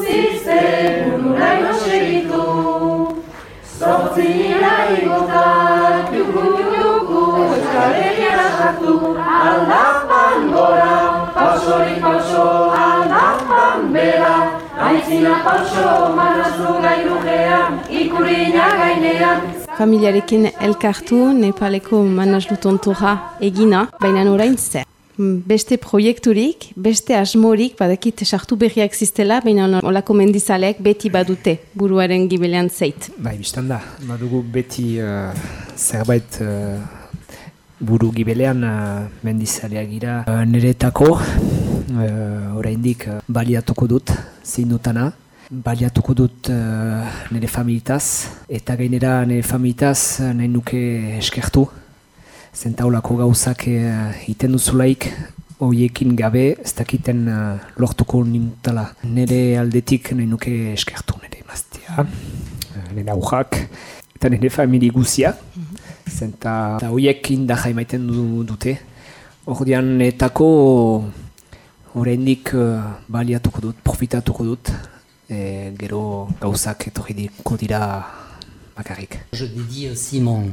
S7: eskaregiara sartu, aldapan gora, pausori pauso, aldapan bera, aitzina pauso, manazu gainugean, ikurina gainean.
S2: Familiarekin elkartu Nepaleko manazlutontora egina, baina orain zer. Beste proiekturik, beste asmorik, badakit sartu berriak ziztela, baina olako mendizaleek beti badute buruaren gibelean zeit.
S3: Bai, biztan da, badugu beti uh, zerbait uh, buru gibelean uh, mendizaleak gira. Uh, Neretako, uh, oraindik uh, baliatuko dut, zein dutana, baliatuko dut uh, nire familitaz, eta gainera nire familitaz nahi nuke eskertu, zentaulako gauzak uh, iten duzulaik, hoiekin gabe ez dakiten uh, lortuko nintala. Nire aldetik nahi nuke eskertu nire emaztea, uh, nire aujak, eta nire famili guzia,
S4: Je dédie aussi mon,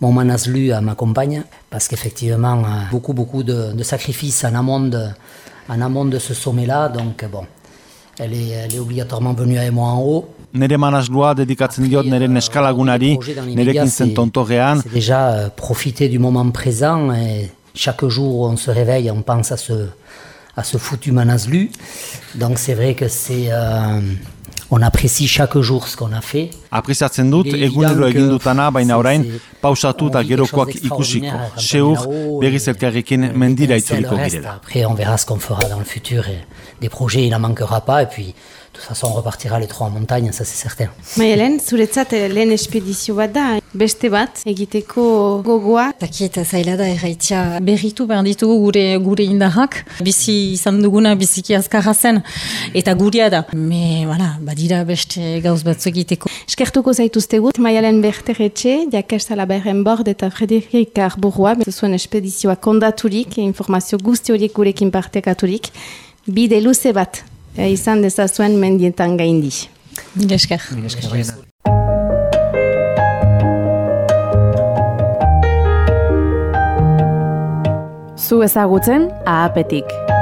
S4: manaslu à ma compagne, parce qu'effectivement, beaucoup, beaucoup de, sacrifices en amont de, ce sommet-là, donc bon, elle est obligatoirement venue avec moi en haut.
S5: Nere manaslua dedikatzen diot nere neskalagunari, nerekin zen tontorrean.
S4: C'est déjà euh, profiter du moment présent et chaque jour où on se réveille, on pense à ce, à ce foutu manaslu. Donc c'est vrai que c'est... Euh, on apprécie chaque jour ce qu'on a fait.
S5: Apreciatzen dut egunero egin dutana, baina orain pausatu eta gerokoak ikusiko. Seur berriz elkarrekin mendira itzuliko girela.
S4: Après on verra ce qu'on fera dans le futur et des projets il n'en manquera pas et puis toute façon on repartira les trois en montagne, ça c'est certain.
S2: Maialen, zuretzat lehen espedizio bat da, beste bat egiteko gogoa.
S6: Taki eta zaila da erraitzia berritu behar ditugu gure, gure indarrak. Bizi izan duguna biziki azkarra zen eta guria da. Me, voilà, badira beste gauz batzu egiteko.
S2: Eskertuko zaituztegu, Maialen Berteretxe, Jakestala Berren Bord eta Frederik Arburua, zuen espedizioa kondaturik, informazio guzti horiek gurekin partekaturik, bide luze bat izan dezazuen mendietan gaindi.
S6: Mil esker.
S3: Mil esker.
S1: Zu ezagutzen, ahapetik.